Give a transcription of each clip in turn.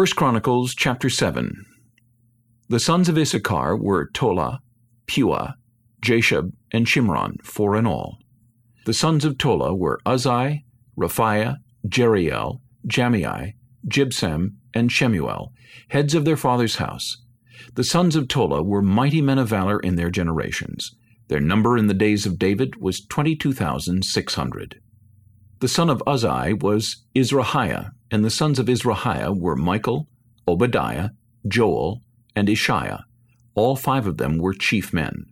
1 Chronicles chapter 7 The sons of Issachar were Tola, Puah, Jashub, and Shimron, four in all. The sons of Tola were Uzzi, Rephaiah, Jeriel, Jahmai, Jibsam, and Shemuel, heads of their father's house. The sons of Tola were mighty men of valor in their generations. Their number in the days of David was twenty-two thousand six hundred. The son of Uzzi was Izrahiah, and the sons of Izrahiah were Michael, Obadiah, Joel, and Ishiah. All five of them were chief men.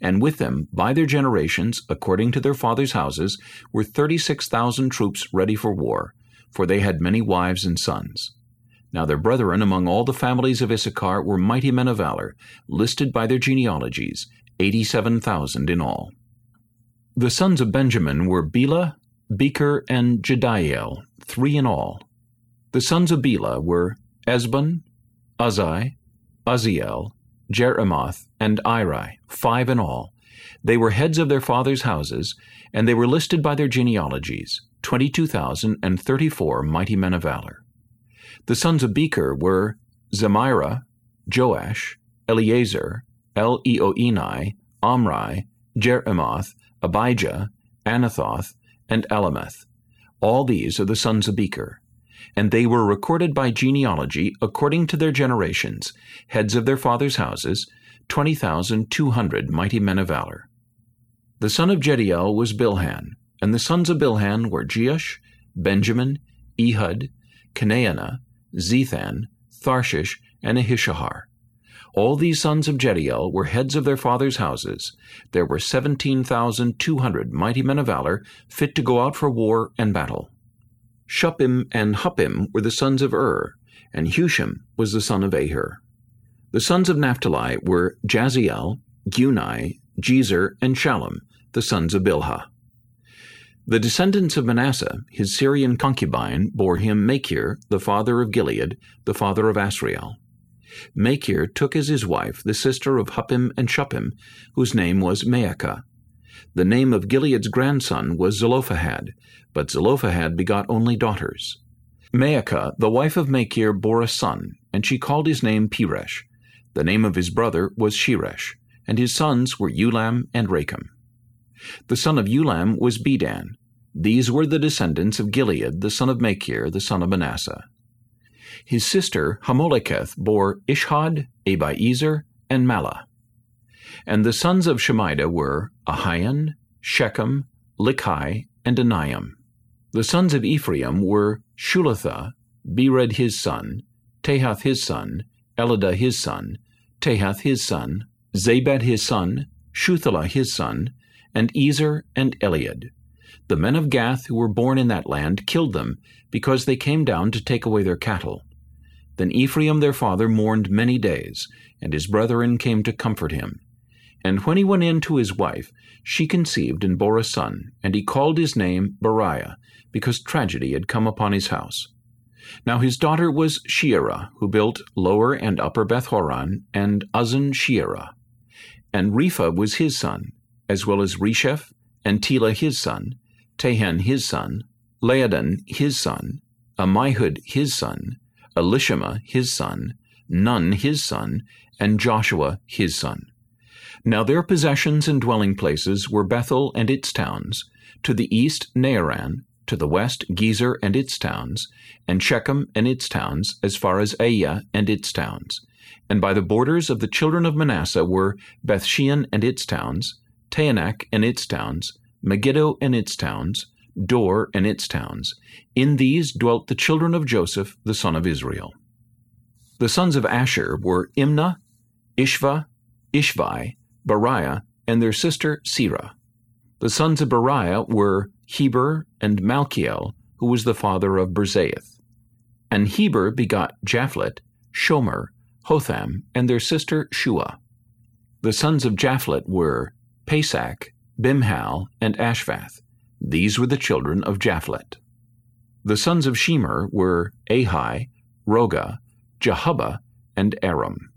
And with them, by their generations, according to their fathers' houses, were thirty-six thousand troops ready for war, for they had many wives and sons. Now their brethren among all the families of Issachar were mighty men of valor, listed by their genealogies, eighty-seven thousand in all. The sons of Benjamin were Bela, Becher, and Jediael, three in all. The sons of Bela were Ezbon, Uzzi, Uzziel, Jerimoth, and Iri, five in all. They were heads of their fathers' houses, and they were listed by their genealogies, twenty-two thousand and thirty-four mighty men of valor. The sons of Becher were Zemirah, Joash, Eleazar, Elioenai, Omri, Jerimoth, Abijah, Anathoth, and Alemeth. All these are the sons of Becher. And they were recorded by genealogy according to their generations, heads of their fathers' houses, twenty thousand two hundred mighty men of valor. The son of Jediael was Bilhan, and the sons of Bilhan were Jeush, Benjamin, Ehud, Chenaanah, Zethan, Tharshish, and Ahishahar. All these sons of Jediael were heads of their fathers' houses. There were seventeen thousand two hundred mighty men of valor, fit to go out for war and battle. Shuppim and Huppim were the sons of Ur, and Hushim was the son of Aher. The sons of Naphtali were Jahziel, Guni, Jezer, and Shallum, the sons of Bilhah. The descendants of Manasseh, his Syrian concubine, bore him Machir, the father of Gilead, the father of Asriel. Machir took as his wife the sister of Huppim and Shuppim, whose name was Maacah. The name of Gilead's grandson was Zelophehad, but Zelophehad begot only daughters. Maacah, the wife of Machir, bore a son, and she called his name Peresh. The name of his brother was Sheresh, and his sons were Ulam and Rakem. The son of Ulam was Bedan. These were the descendants of Gilead, the son of Machir, the son of Manasseh. His sister Hammoleketh bore Ishhod, Abiezer, and Mahlah. And the sons of Shemida were Ahian, Shechem, Likhi, and Aniam. The sons of Ephraim were Shuthelah, Bered his son, Tahath his son, Eladah his son, Tahath his son, Zabad his son, Shuthelah his son, and Ezer and Elead. The men of Gath who were born in that land killed them, because they came down to take away their cattle. Then Ephraim their father mourned many days, and his brethren came to comfort him. And when he went in to his wife, she conceived and bore a son, and he called his name Beriah, because tragedy had come upon his house. Now his daughter was Sheerah, who built Lower and Upper Bethhoron, and Uzzen Sheerah. And Repha was his son, as well as Resheph, and Telah his son, Tahan his son, Laadan his son, Ammihud his son, Elishama his son, Nun his son, and Joshua his son. Now their possessions and dwelling places were Bethel and its towns, to the east Naaran, to the west Gezer and its towns, and Shechem and its towns, as far as Ayyah and its towns. And by the borders of the children of Manasseh were Bethshean and its towns, Taanach and its towns, Megiddo and its towns, Dor and its towns. In these dwelt the children of Joseph, the son of Israel. The sons of Asher were Imnah, Ishva, Ishvi, Beriah, and their sister Serah. The sons of Beriah were Heber and Malchiel, who was the father of Birzaith. And Heber begot Japhlet, Shomer, Hotham, and their sister Shua. The sons of Japhlet were Pasach, Bimhal, and Ashvath. These were the children of Japhlet. The sons of Shemer were Ahi, Rohgah, Jehubbah, and Aram.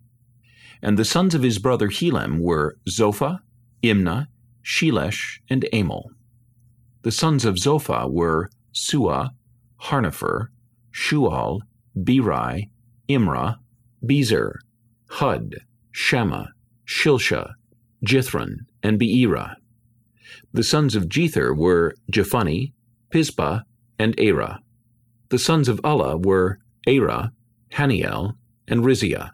And the sons of his brother Helem were Zophah, Imnah, Shelesh, and Amal. The sons of Zophah were Suah, Harnepher, Shual, Beri, Imrah, Bezer, Hud, Shammah, Shilsha, Jithran, and Beerah. The sons of Jether were Jephunneh, Pispa, and Arah. The sons of Ulla were Arah, Haniel, and Rizia.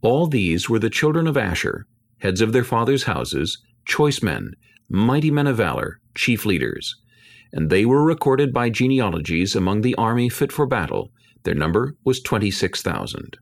All these were the children of Asher, heads of their fathers' houses, choice men, mighty men of valor, chief leaders. And they were recorded by genealogies among the army fit for battle. Their number was 26,000.